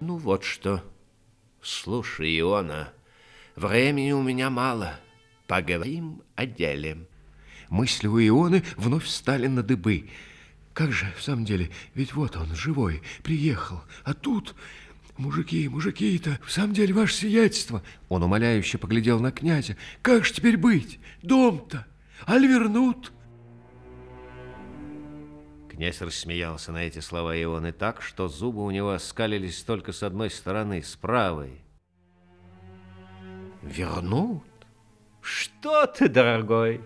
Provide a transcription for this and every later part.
Ну вот что. Слушай, Иона, времени у меня мало. Поговорим о деле. Мысли у Ионы вновь встали на дыбы. Как же, в самом деле, ведь вот он, живой, приехал, а тут... Мужики, мужики-то, в самом деле, ваше сиятельство. Он умоляюще поглядел на князя. Как же теперь быть? Дом-то? Аль вернут? Князь рассмеялся на эти слова Ионы так, что зубы у него оскалились только с одной стороны, с правой. Вернут? Что ты, дорогой?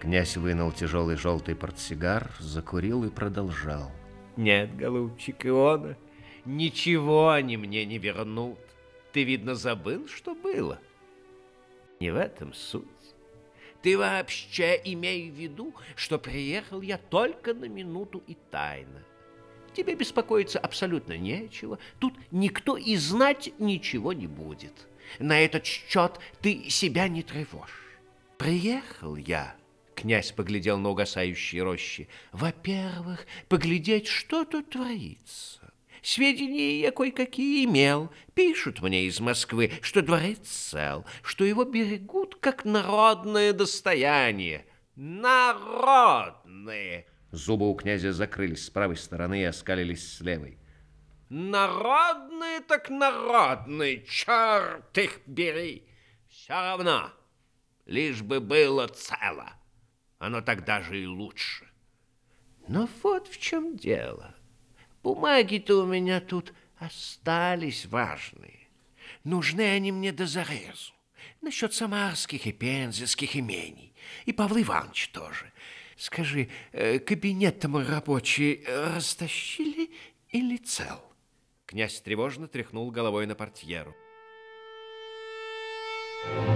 Князь вынул тяжелый желтый портсигар, закурил и продолжал. Нет, голубчик Иона, Ничего они мне не вернут. Ты, видно, забыл, что было. Не в этом суть. Ты вообще имей в виду, что приехал я только на минуту и тайно. Тебе беспокоиться абсолютно нечего. Тут никто и знать ничего не будет. На этот счет ты себя не тревожь. Приехал я, князь поглядел на угасающие рощи, во-первых, поглядеть, что тут творится. Сведения я кое-какие имел. Пишут мне из Москвы, что дворец цел, что его берегут как народное достояние. Народное! Зубы у князя закрылись с правой стороны и оскалились с левой. Народные так народные, черт их бери! Все равно, лишь бы было цело. Оно тогда же и лучше. Но вот в чем дело. Бумаги-то у меня тут остались важные. Нужны они мне до зарезу. Насчет самарских и пензенских имений. И Павла Иванович тоже. Скажи, э, кабинет-то мой рабочий э, растащили или цел? Князь тревожно тряхнул головой на портьеру. Thank you.